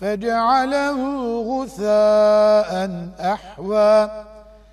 فجعله غثاء أحوى.